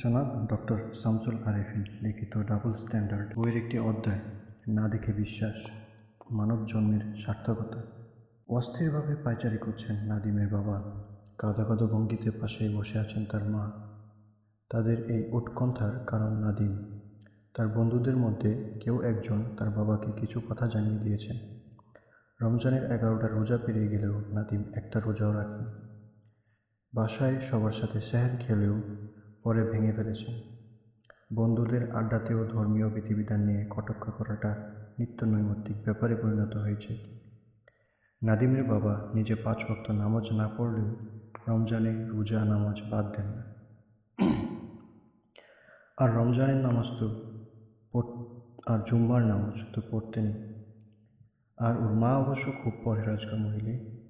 জনাব ডক্টর শামসুল আরেফিন লিখিত double standard বইয়ের একটি অধ্যায়, না দেখে বিশ্বাস, মানব জন্মের সার্থকতা। অস্থিরভাবে পায়চারি করছেন নাদিমের বাবা। কাদা কাদা ভঙ্গিতে পাশে বসে আছেন তার মা। তাদের এই উৎকণ্ঠার কারণ নাদিম। তার বন্ধুদের মধ্যে কেউ একজন তার বাবাকে কিছু কথা জানিয়ে দিয়েছেন। রমজানের এগারোটা রোজা পেরিয়ে গেলেও নাদিম একটা রোজাও রাখেন। বাসায় সবার সাথে সেহের খেলেও পরে ভেঙে ফেলেছেন বন্ধুদের আড্ডাতেও ধর্মীয় বিধিবিধান নিয়ে কটক্ষ করাটা নিত্য নৈমিত্তিক ব্যাপারে পরিণত হয়েছে। নাদিমের বাবা নিজে পাঁচ ভক্ত নামাজ না পড়লেও রমজানে রোজা নামাজ বাদ দেন না। আর রমজানের নামাজ তো আর জুম্মার নামাজ তো পড়তেনি আর ওর মা অবশ্য খুব পরে পরেরাজগার মহিলে।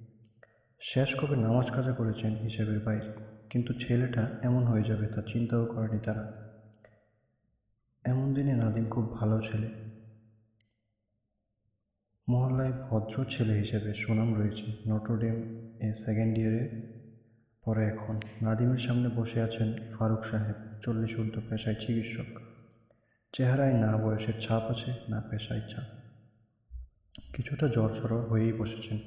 শেষ কবে নামাজ কাজা করেছেন হিসেবের বাইরে। কিন্তু ছেলেটা এমন হয়ে যাবে তা চিন্তাও করেনি তারা। এমন দিনে নাদিম খুব ভালো ছেলে। মহল্লায় ভদ্র ছেলে হিসেবে সুনাম রয়েছে নটরডেম এ সেকেন্ড ইয়ারে। পরে এখন নাদিমের সামনে বসে আছেন ফারুক সাহেব, চল্লিশ ঊর্ধ্ব পেশায় চিকিৎসক। চেহারায় না বয়সের ছাপ আছে, না পেশায় ছাপ। কিছুটা জ্বর হয়েই বসেছেন।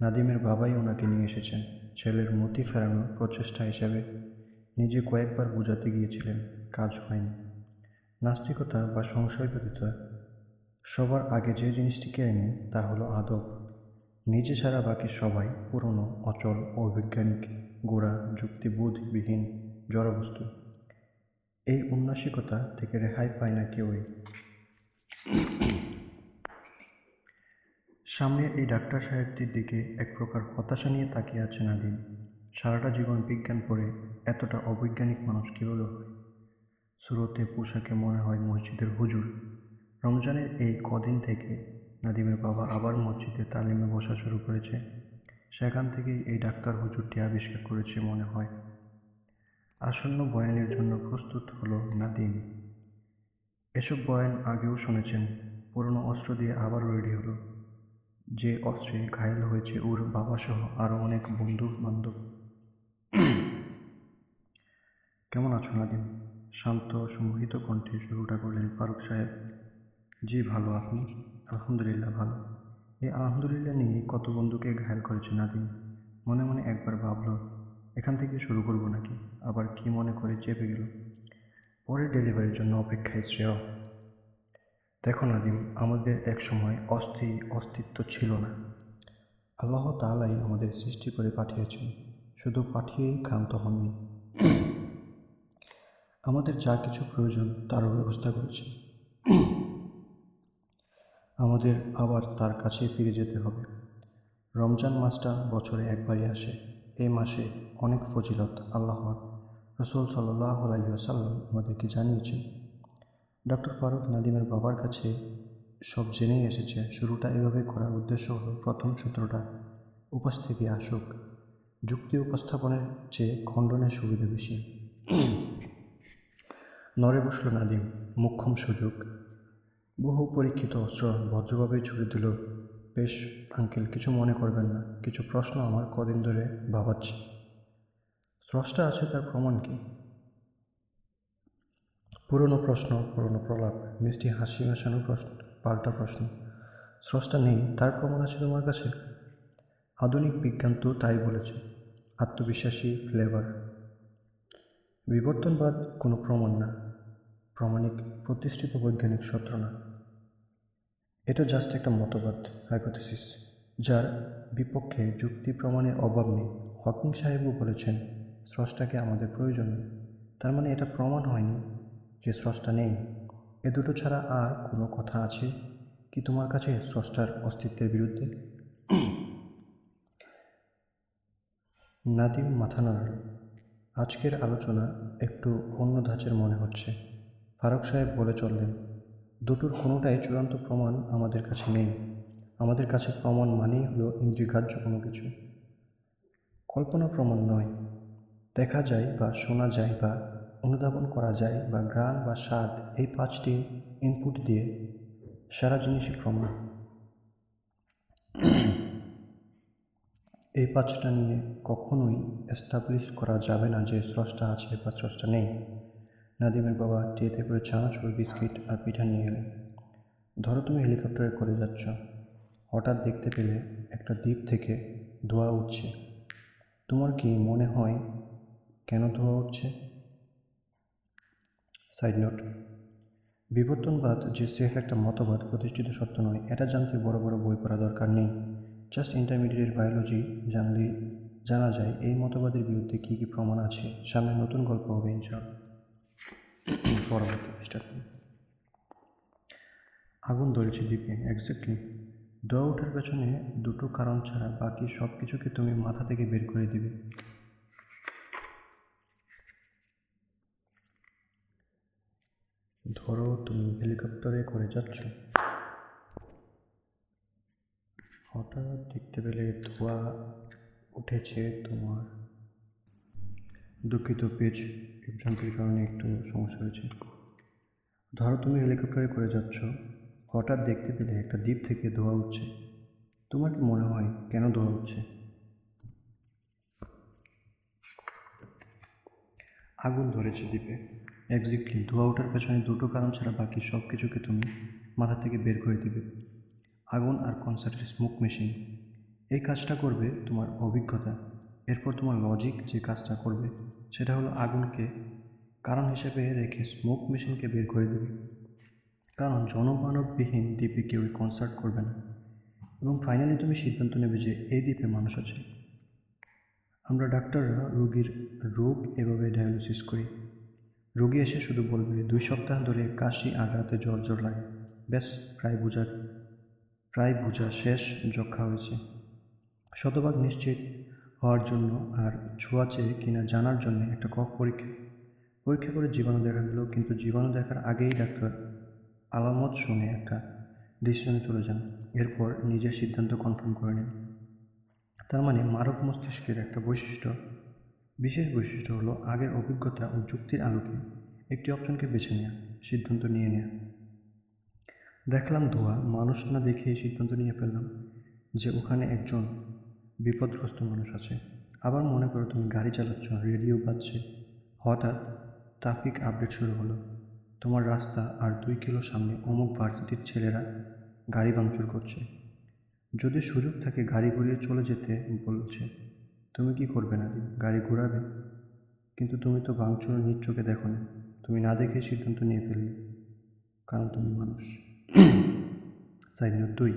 নাদিমের বাবাই ওনাকে নিয়ে এসেছেন। ছেলের মতি ফেরানোর প্রচেষ্টা হিসেবে নিজে কয়েকবার বোঝাতে গিয়েছিলেন, কাজ হয়নি। নাস্তিকতা বা সংশয় সংশয়বাদিতা সবার আগে যে জিনিসটি কেড়ে নেয় তা হলো আদব। নিজে ছাড়া বাকি সবাই পুরনো, অচল, অবৈজ্ঞানিক, গোড়া, যুক্তিবোধবিহীন, জড়বস্তু। এই উন্নাসিকতা থেকে রেহাই পায় না কেউই। সামনের এই ডাক্তার সাহেবটির দিকে এক প্রকার হতাশা নিয়ে তাকিয়ে আছে নাদিম। সারাটা জীবন বিজ্ঞান পড়ে এতটা অবৈজ্ঞানিক মানুষ কীভাবে হয়? সুরতে পোশাকে মনে হয় মসজিদের হুজুর। রমজানের এই কদিন থেকে নাদিমের বাবা আবার মসজিদে তালিমে বসা শুরু করেছে। সেখান থেকেই এই ডাক্তার হুজুরটি আবিষ্কার করেছে মনে হয়। আসন্ন বয়ানের জন্য প্রস্তুত হলো নাদিম। এসব বয়ান আগেও শুনেছেন, পুরনো অস্ত্র দিয়ে আবারও রেডি হলো। যে অস্ত্রে ঘায়েল হয়েছে ওর বাবাসহ আরও অনেক বন্ধু বান্ধব কেমন আছো নাদিম? শান্ত সম্মোহিত কণ্ঠে শুরুটা করলেন ফারুক সাহেব। জি, ভালো। আপনি? আলহামদুলিল্লাহ, ভালো। এই আলহামদুলিল্লাহ নিয়ে কত বন্ধুকে ঘায়াল করেছে নাদিম? মনে মনে একবার ভাবলো, এখান থেকে শুরু করব নাকি? আবার কি মনে করে চেপে গেল? পরের ডেলিভারির জন্য অপেক্ষায় শ্রেয়। দেখো নাদিম, আমাদের এক সময় অস্থি অস্তিত্ব ছিল না। আল্লাহ তালাই আমাদের সৃষ্টি করে পাঠিয়েছেন, শুধু পাঠিয়েই ক্ষান্ত হননি। আমাদের যা কিছু প্রয়োজন তারও ব্যবস্থা করেছে। আমাদের আবার তার কাছে ফিরে যেতে হবে। রমজান মাসটা বছরে একবারই আসে। এই মাসে অনেক ফজিলত আল্লাহর। রসুল সাল্লাহ আলাইসাল্লাম আমাদেরকে জানিয়েছেন ডক্টর ফারুক নাদিমের বাবার কাছে সব জেনেই এসেছে। শুরুটা এভাবে করার উদ্দেশ্য হলো, প্রথম সূত্রটা, উপাস থেকে আসুক। যুক্তি উপস্থাপনের চেয়ে খণ্ডনের সুবিধা বেশি। নরে বসল নাদিম, মুখ্যম সুযোগ। বহু পরীক্ষিত অস্ত্র ভদ্রভাবে ছুড়ে দিল। বেশ, আঙ্কেল, কিছু মনে করবেন না। কিছু প্রশ্ন আমার কদিন ধরে ভাবাচ্ছে। স্রষ্টা আছে তার প্রমাণ কি? পুরনো প্রশ্ন, পুরনো প্রলাপ, মিষ্টি হাসি মেশানো প্রশ্ন, পাল্টা প্রশ্ন। স্রষ্টা নেই, তার প্রমাণ আছে তোমার কাছে? আধুনিক বিজ্ঞান তো তাই বলেছে, আত্মবিশ্বাসী ফ্লেভার। বিবর্তনবাদ কোনো প্রমাণ না, প্রামাণিক প্রতিষ্ঠিত বৈজ্ঞানিক সত্য না। এটা জাস্ট একটা মতবাদ হাইপোথেসিস যার বিপক্ষে যুক্তি প্রমাণের অভাব নেই। হকিং সাহেবও বলেছেন, স্রষ্টাকে আমাদের প্রয়োজন নেই, তার মানে এটা প্রমাণ হয়নি। যে স্রষ্টা নেই, এ দুটো ছাড়া আর কোনো কথা আছে কি তোমার কাছে স্রষ্টার অস্তিত্বের বিরুদ্ধে? নাদিম মাথা নাড়ল আজকের আলোচনা একটু অন্য ধাঁচের মনে হচ্ছে। ফারুক সাহেব বলে চললেন, দুটোর কোনোটাই চূড়ান্ত প্রমাণ আমাদের কাছে নেই। আমাদের কাছে প্রমাণ মানেই হলো ইন্দ্রিয়গ্রাহ্য কোনো কিছু। কল্পনা প্রমাণ নয়। দেখা যায় বা শোনা যায় বা অনুধাবন করা যায় বা গ্রাণ বা স্বাদ এই পাঁচটি ইনপুট দিয়ে সারা জিনিসই প্রমাণ এই পাঁচটা নিয়ে কখনোই এস্টাবলিশ করা যাবে না যে স্রষ্টা আছে বা স্রষ্টা নেই। নাদিমের বাবা ট্রেতে করে চানাচুর বিস্কিট আর পিঠা নিয়ে এলেন। ধরো তুমি হেলিকপ্টারে করে যাচ্ছ। হঠাৎ দেখতে পেলে একটা দ্বীপ থেকে ধোঁয়া উঠছে। তোমার কি মনে হয় কেন ধোয়া উঠছে? সাইড নোট বিবর্তনবাদ যে সেফ একটা মতবাদ প্রতিষ্ঠিত সত্য নয়, এটা জানতে বড় বড় বই পড়া দরকার নেই। জাস্ট ইন্টারমিডিয়েট বায়োলজি জানলে জানা যায় এই মতবাদের বিরুদ্ধে কী কী প্রমাণ আছে। সামনে নতুন গল্প হবে ইনশাল পরবর্তী পৃষ্ঠা। আগুন ধরেছে দ্বীপে এক্স্যাক্টলি দোয়া ওঠার পেছনে দুটো কারণ ছাড়া বাকি সব কিছুকে তুমি মাথা থেকে বের করে দিবে। ধরো তুমি হেলিকপ্টারে করে যাচ্ছ। হঠাৎ দেখতে পেলে ধোঁয়া উঠেছে তোমার। দুঃখিত, পেজ বিভ্রান্তির কারণে একটু সমস্যা হয়েছে। ধরো তুমি হেলিকপ্টারে করে যাচ্ছ। হঠাৎ দেখতে পেলে একটা দ্বীপ থেকে ধোঁয়া উঠছে। তোমার কি মনে হয় কেন ধোঁয়া উঠছে? আগুন ধরেছে দ্বীপে। এক্স্যাক্টলি ধোঁয়া ওঠার পেছনে দুটো কারণ ছাড়া বাকি সব কিছুকে তুমি মাথা থেকে বের করে দিবে। আগুন আর কনসার্টের স্মোক মেশিন এই কাজটা করবে তোমার অভিজ্ঞতা। এরপর তোমার লজিক যে কাজটা করবে, সেটা হলো আগুনকে কারণ হিসেবে রেখে স্মোক মেশিনকে বের করে দেবে। কারণ জনমানববিহীন দ্বীপে কেউ কনসার্ট করবে না। এবং ফাইনালি তুমি সিদ্ধান্ত নেবে যে এই দ্বীপে মানুষ আছে। আমরা ডাক্তাররা রোগীর রোগ এভাবে ডায়ালিসিস করি। রোগী এসে শুধু বলবে, দুই সপ্তাহ ধরে কাশি আর রাতে জ্বর জ্বর লাগে। ব্যাস, প্রায় বোঝার, প্রায় বোঝা শেষ যক্ষা হয়েছে। শতভাগ নিশ্চিত হওয়ার জন্য আর ছোঁয়াচে কিনা জানার জন্য একটা কফ পরীক্ষা। পরীক্ষা করে জীবাণু দেখা গেল কিন্তু জীবাণু দেখার আগেই ডাক্তার আলামত শুনে একটা ডিসিশনে চলে যান। এরপর নিজের সিদ্ধান্ত কনফার্ম করে নেন। তার মানে মানব মস্তিষ্কের একটা বৈশিষ্ট্য বিশেষ বৈশিষ্ট্য হলো আগের অভিজ্ঞতা ও যুক্তির আলোকে একটি অপশনকে বেছে নেওয়া সিদ্ধান্ত নিয়ে নেওয়া দেখলাম ধোয়া, মানুষ না দেখেই সিদ্ধান্ত নিয়ে ফেললাম যে ওখানে একজন বিপদগ্রস্ত মানুষ আছে। আবার মনে করো তুমি গাড়ি চালাচ্ছ, রেডিও বাজছে। হঠাৎ ট্রাফিক আপডেট শুরু হলো। তোমার রাস্তা আর দুই কিলো সামনে অমুক ভার্সিটির ছেলেরা গাড়ি ভাঙচুর করছে। যদি সুযোগ থাকে গাড়ি ঘুরিয়ে চলে যেতে বলছে। তুমি কি করবে না গাড়ি ঘোরাবে? কিন্তু তুমি তো ভাঙচুর নিজ চোখে দেখো না তুমি না দেখে সিদ্ধান্ত নিয়ে ফেললে। কারণ তুমি মানুষ। সাইড নোট দুই।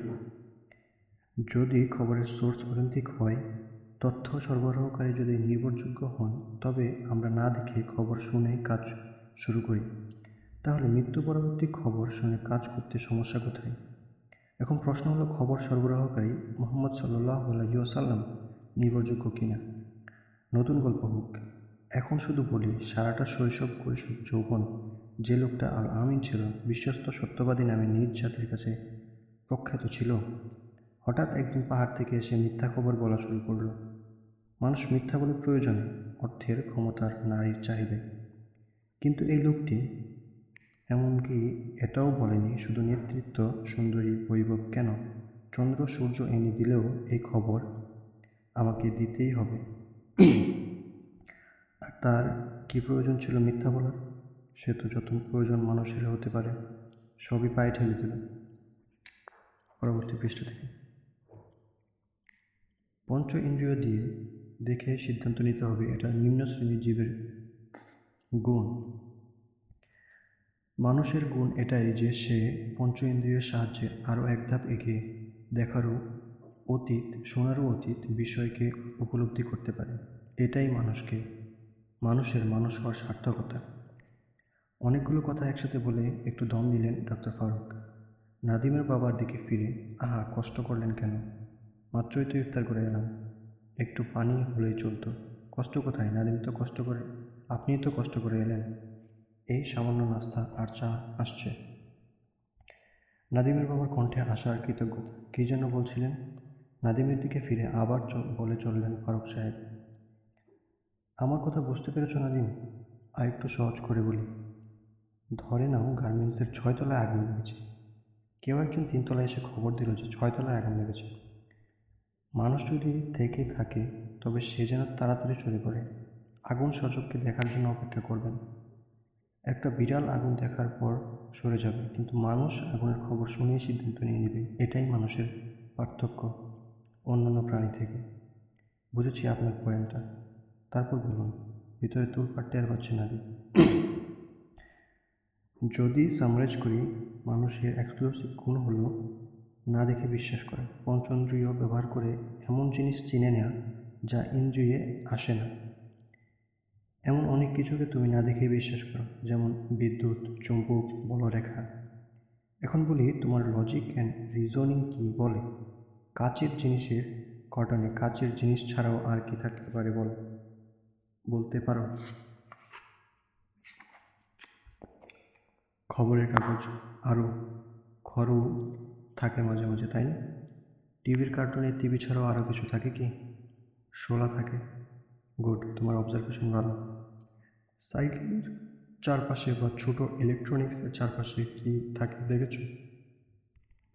যদি খবরের সোর্স অথেন্টিক হয়, তথ্য সরবরাহকারী যদি নির্ভরযোগ্য হন, তবে আমরা না দেখে খবর শুনে কাজ শুরু করি। তাহলে মৃত্যু পরবর্তী খবর শুনে কাজ করতে সমস্যা কোথায়? এখন প্রশ্ন হলো খবর সরবরাহকারী মোহাম্মদ সাল্লাহ আলহিউসাল্লাম নির্ভরযোগ্য কিনা? নতুন গল্প হোক। এখন শুধু বলি, সারাটা শৈশব কৈশোর যৌবন। যে লোকটা আল আমিন ছিল, বিশ্বস্ত সত্যবাদী নামে নিজ জাতির কাছে প্রখ্যাত ছিল। হঠাৎ একদিন পাহাড় থেকে এসে মিথ্যা খবর বলা শুরু করল। মানুষ মিথ্যা বলে প্রয়োজনে, অর্থের ক্ষমতার নারীর চাহিদায় কিন্তু এই লোকটি এমনকি এটাও বলেনি, শুধু নেতৃত্ব সুন্দরী বৈভব কেন? চন্দ্র সূর্য এনে দিলেও এই খবর আমাকে দিতেই হবে। আর তার কী প্রয়োজন ছিল মিথ্যা বলার? সে তো যত প্রয়োজন মানুষের হতে পারে, সবই পায়ে ঠেলে দিল। পরবর্তী পৃষ্ঠা থেকে। পঞ্চ ইন্দ্রিয় দিয়ে দেখে সিদ্ধান্ত নিতে হবে, এটা নিম্ন শ্রেণির জীবের গুণ। মানুষের গুণ এটাই যে সে পঞ্চ ইন্দ্রিয়ের সাহায্যে আরও এক ধাপ এগিয়ে দেখারও অতীত শোনারও অতীত বিষয়কে উপলব্ধি করতে পারে। এটাই মানুষকে, মানুষের মানুষ হওয়ার সার্থকতা। অনেকগুলো কথা একসাথে বলে একটু দম নিলেন ডক্টর ফারুক। নাদিমের বাবার দিকে ফিরে, আহা, কষ্ট করলেন কেন? মাত্রই তো ইফতার করে এলাম। একটু পানি হলেই চলতো। কষ্ট কোথায়? নাদিম তো কষ্ট করে, আপনিই তো কষ্ট করে এলেন। এই সামান্য নাস্তা আর চা আসছে। নাদিমের বাবার কণ্ঠে আসার কৃতজ্ঞতা। কী যেন বলছিলেন? নাদিমের দিকে ফিরে আবার বলে চললেন ফারুক সাহেব। আমার কথা বুঝতে পেরেছ নাদিম? আর একটু সহজ করে বলি। ধরে নাও গার্মেন্টসের ছয়তলায় আগুন লেগেছে। কেউ একজন তিনতলায় এসে খবর দিল যে ছয়তলায় আগুন লেগেছে। মানুষ যদি থেকে থাকে, তবে সে যেন তাড়াতাড়ি চলে পড়ে। আগুন সচককে দেখার জন্য অপেক্ষা করবেন। একটা বিড়াল আগুন দেখার পর সরে যাবে, কিন্তু মানুষ আগুনের খবর শুনেই সিদ্ধান্ত নিয়ে নেবে। এটাই মানুষের পার্থক্য। অন্যান্য প্রাণী থেকে। বুঝেছি আপনার পয়েন্টটা। তারপর বলুন, ভিতরে তুল পাটতে আর পাচ্ছে না যদি সামরাইজ করি, মানুষের এক্সক্লুসিভ গুণ হলো না দেখে বিশ্বাস করা। পঞ্চন্দ্রিয় ব্যবহার করে এমন জিনিস চিনে নেওয়া যা ইন্দ্রিয়ে আসে না। এমন অনেক কিছুকে তুমি না দেখেই বিশ্বাস করো, যেমন বিদ্যুৎ, চুম্বক, বলরেখা। এখন বলি, তোমার লজিক অ্যান্ড রিজনিং কি বলে? কাচের জিনিসের ঘটনে কাচের জিনিস ছাড়াও আর কি থাকতে পারে বল? বলতে পারো। খবরের কাগজ আরও খরও থাকে মাঝে মাঝে, তাই না? টিভির কার্টুনে টিভি ছাড়াও আরও কিছু থাকে কি? শোলা থাকে। গুড, তোমার অবজারভেশন ভালো। সাইকেলের চারপাশে বা ছোট ইলেকট্রনিক্সের চারপাশে কি থাকে, দেখেছ?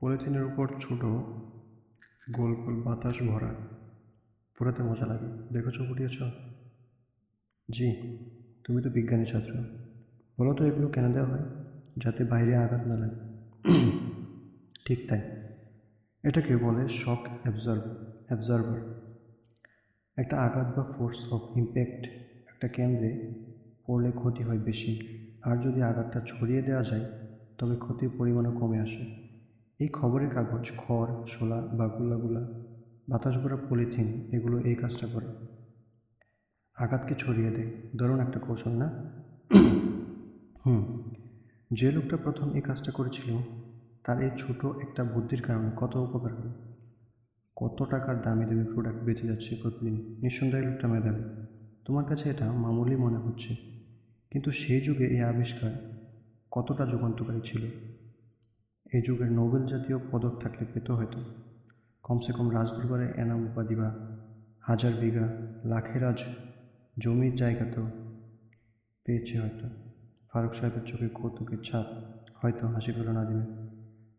পলিথিনের উপর ছোট গোল গোল বাতাস ভরা। পুরাতে মজা লাগে। দেখেছ ফুটিয়েছ জি, তুমি তো বিজ্ঞানী ছাত্র। বলো তো এগুলো কেন দেওয়া হয়? যাতে বাইরে আঘাত না লাগে। ঠিক তাই। এটাকে বলে শক অ্যাবজার্ভ অ্যাবজার্ভার একটা আঘাত বা ফোর্স অফ ইম্প্যাক্ট একটা কেন্দ্রে পড়লে ক্ষতি হয় বেশি। আর যদি আঘাতটা ছড়িয়ে দেওয়া যায়, তবে ক্ষতির পরিমাণও কমে আসে। এই খবরের কাগজ, খড়, শোলা বা গুলাগুলা, বাতাস ভরা পলিথিন, এগুলো এই কাজটা করে। আঘাতকে ছড়িয়ে দেয়। ধরুন একটা কৌশল না? হুম, যে লোকটা প্রথম এই কাজটা করেছিল, তার এই ছোট একটা বুদ্ধির কারণে কত উপকার হলো? কত টাকার দামি দামি প্রোডাক্ট বেঁচে যাচ্ছে প্রতিদিন? নিঃসন্দেহে লোকটা মেধাবী। তোমার কাছে এটা মামুলি মনে হচ্ছে। কিন্তু সেই যুগে এই আবিষ্কার কতটা যুগান্তকারী ছিল? এই যুগের নোবেল জাতীয় পদক থাকলে পেত হয়তো। কমসে কম রাজদরবারে এনাম উপাধি বা হাজার বিঘা লাখের আজ জমির জায়গা তো পেয়েছে হয়তো। ফারুক সাহেবের চোখে কৌতুকের ছাপ, হয়তো হাসি পেল নাদিমের।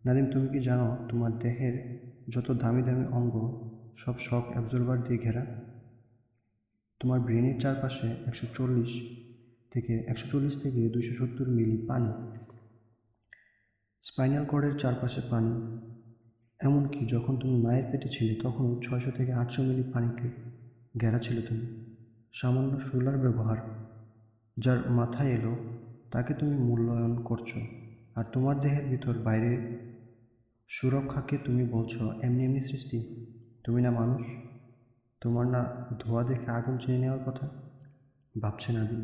নাদিম, তুমি কি জানো তোমার দেহের যত দামি দামি অঙ্গ সব শক অ্যাবজর্ভার দিয়ে ঘেরা? তোমার ব্রেনের চারপাশে একশো চল্লিশ থেকে একশো চল্লিশ থেকে দুশো সত্তর মিলি পানি। স্পাইনাল কর্ডের চারপাশে পানি। এমনকি যখন তুমি মায়ের পেটে ছিলে তখনও ছয়শো থেকে আটশো মিলি পানিতে ঘেরা ছিল তুমি। সামান্য সোলার ব্যবহার, যার মাথায় এলো, তাকে তুমি মূল্যায়ন করছ। আর তোমার দেহের ভিতর বাইরে সুরক্ষাকে তুমি বলছো, এমনি এমনি সৃষ্টি, তুমি না মানুষ? তোমার না ধোয়া দেখে আগুন চিনে নেওয়ার কথা? ভাবছে না নাদিম।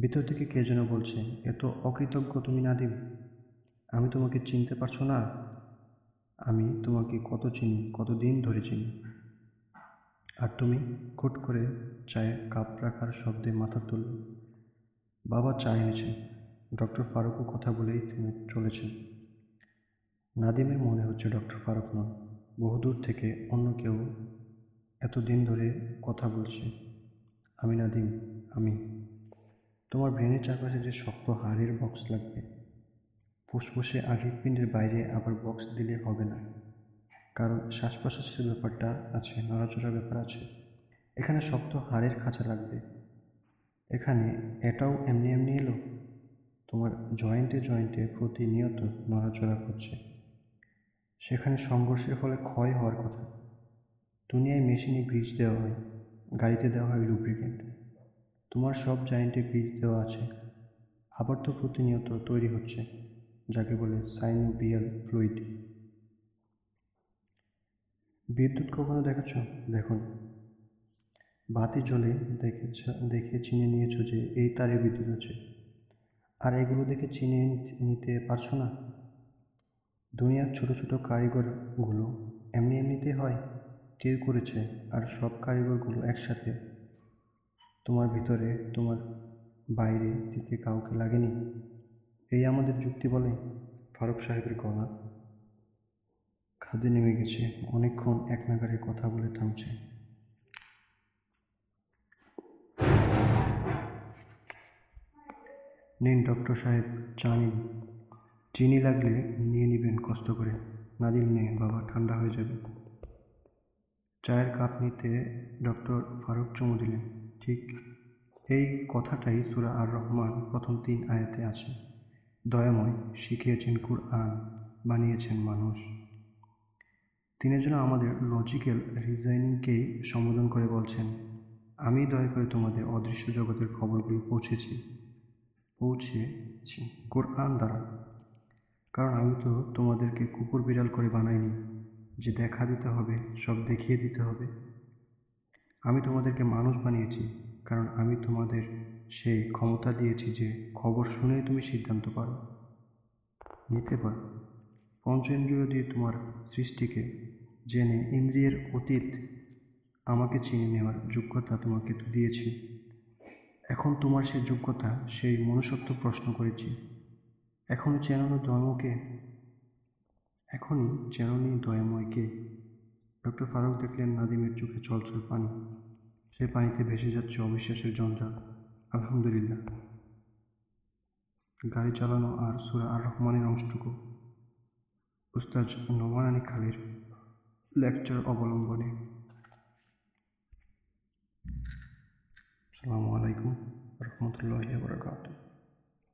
ভিতর থেকে কে যেন বলছে, এত অকৃতজ্ঞ তুমি না নাদিম? আমি তোমাকে চিনতে পারছ না? আমি তোমাকে কত চিনি কত দিন ধরে চিনি। আর তুমি খুট করে চায়ের কাপ রাখার শব্দে মাথা তুলল। বাবা চা এনেছেন ডক্টর ফারুকও কথা বলেই থেমে চলেছে। নাদিমের মনে হচ্ছে ডক্টর ফারুক নন। বহুদূর থেকে অন্য কেউ এত দিন ধরে কথা বলছে। আমি নাদিম, আমি। তোমার ব্রেনের চারপাশে যে শক্ত হাড়ের বক্স লাগবে। ফুসফুসে আর হৃৎপিণ্ডের বাইরে আবার বক্স দিলে হবে না। কারণ শ্বাস প্রশ্বাসের ব্যাপারটা আছে, নড়াচড়ার ব্যাপার আছে। এখানে শক্ত হাড়ের খাঁচা লাগবে। এখানে এটাও এমনি এমনি এলো? তোমার জয়েন্টে জয়েন্টে প্রতিনিয়ত নড়াচড়া করছে। সেখানে সংঘর্ষের ফলে ক্ষয় হওয়ার কথা। দুনিয়ায় মেশিনে গ্রিজ দেওয়া হয়, গাড়িতে দেওয়া হয় লুব্রিকেন্ট তোমার সব জয়েন্টে গ্রিজ দেওয়া আছে। আবার তো প্রতিনিয়ত তৈরি হচ্ছে। যাকে বলে সাইনোভিয়াল ফ্লুইড। বিদ্যুৎ কখনো দেখেছ দেখুন। বাতি জ্বলে দেখেছ দেখে চিনে নিয়েছো যে এই তারে বিদ্যুৎ আছে। আর এগুলো দেখে চিনে নিতে পারছ না? দুনিয়ার ছোট ছোট কারিগরগুলো এমনি এমনিতে হয় কেউ করেছে, আর সব কারিগরগুলো একসাথে। তোমার ভিতরে, তোমার বাইরে দিতে কাউকে লাগেনি? এই আমাদের যুক্তি বলে ফারুক সাহেবের গলা। খাদে নেমে গেছে, অনেকক্ষণ এক নাগারে কথা বলে থামছে। নিন ডক্টর সাহেব, চা নিন। চিনি লাগলে নিয়ে নেবেন, কষ্ট করে। নে বাবা, ঠান্ডা হয়ে যাবে। চায়ের কাপ নিতে ডক্টর ফারুক চুমু দিলেন। ঠিক এই কথাটাই সুরা আর রহমান প্রথম তিন আয়াতে আছে। দয়াময় শিখিয়েছেন কুরআন, বানিয়েছেন মানুষ। তিনি যেন আমাদের লজিক্যাল রিজাইনিংকেই সম্বোধন করে বলছেন, আমি দয়া করে তোমাদের অদৃশ্য জগতের খবরগুলো পৌঁছেছি পৌঁছেছি কোরআন দ্বারা। কারণ আমি তো তোমাদেরকে কুকুর বিড়াল করে বানাইনি, যে দেখা দিতে হবে, সব দেখিয়ে দিতে হবে। আমি তোমাদেরকে মানুষ বানিয়েছি, কারণ আমি তোমাদের সেই ক্ষমতা দিয়েছি যে খবর শুনেই তুমি সিদ্ধান্ত পারো। নিতে পারো। পঞ্চেন্দ্রিয় দিয়ে তোমার সৃষ্টিকে জেনে ইন্দ্রিয়ের অতীত আমাকে চিনে নেওয়ার যোগ্যতা তোমাকে দিয়েছি। এখন তোমার সেই যোগ্যতা সেই মনুষ্যত্ব প্রশ্ন করেছি। এখনও চেনানো ধর্মকে এখনই চেননি দয়াময়কে। ডক্টর ফারুক দেখলেন নাদিমের চোখে চলচল পানি। সে পানিতে ভেসে যাচ্ছে অবিশ্বাসের জঞ্জাল। আলহামদুলিল্লাহ। গাড়ি চালানো আর সুরা আর রহমানের অংশটুকু উস্তাজ নোমান আলী খালের লেকচার অবলম্বনে। আসসালামু আলাইকুম রহমতুল্লাহ বরকাত